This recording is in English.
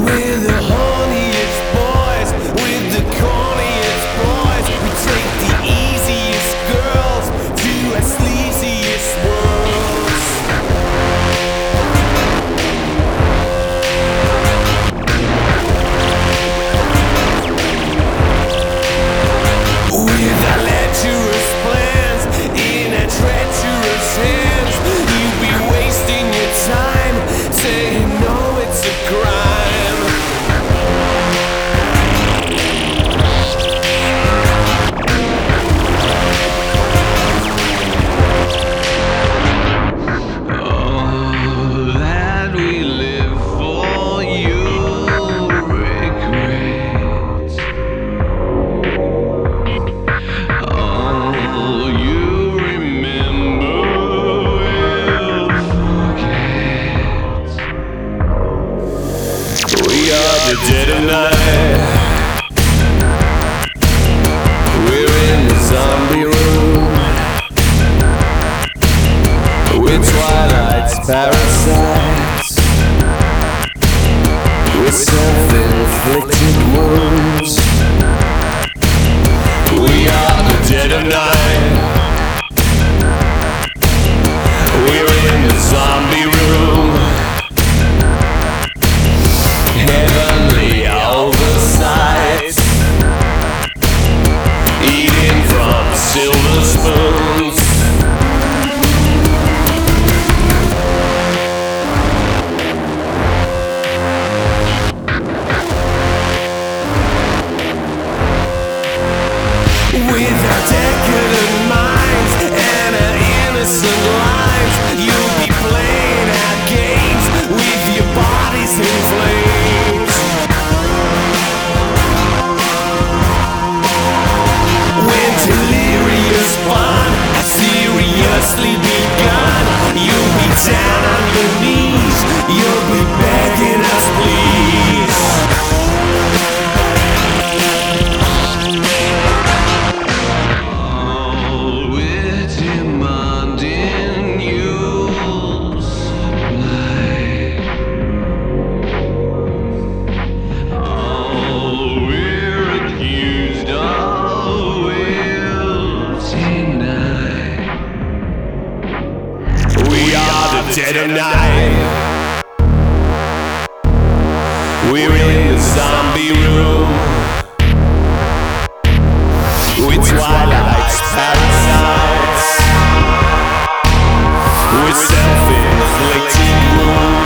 We. the dead of night. We're in the zombie room. Twilight's parasites. Self-inflicted wounds. We are the dead of night. with dead of night. We're in the zombie room. With twilight's parasites. We're self-inflicted wounds.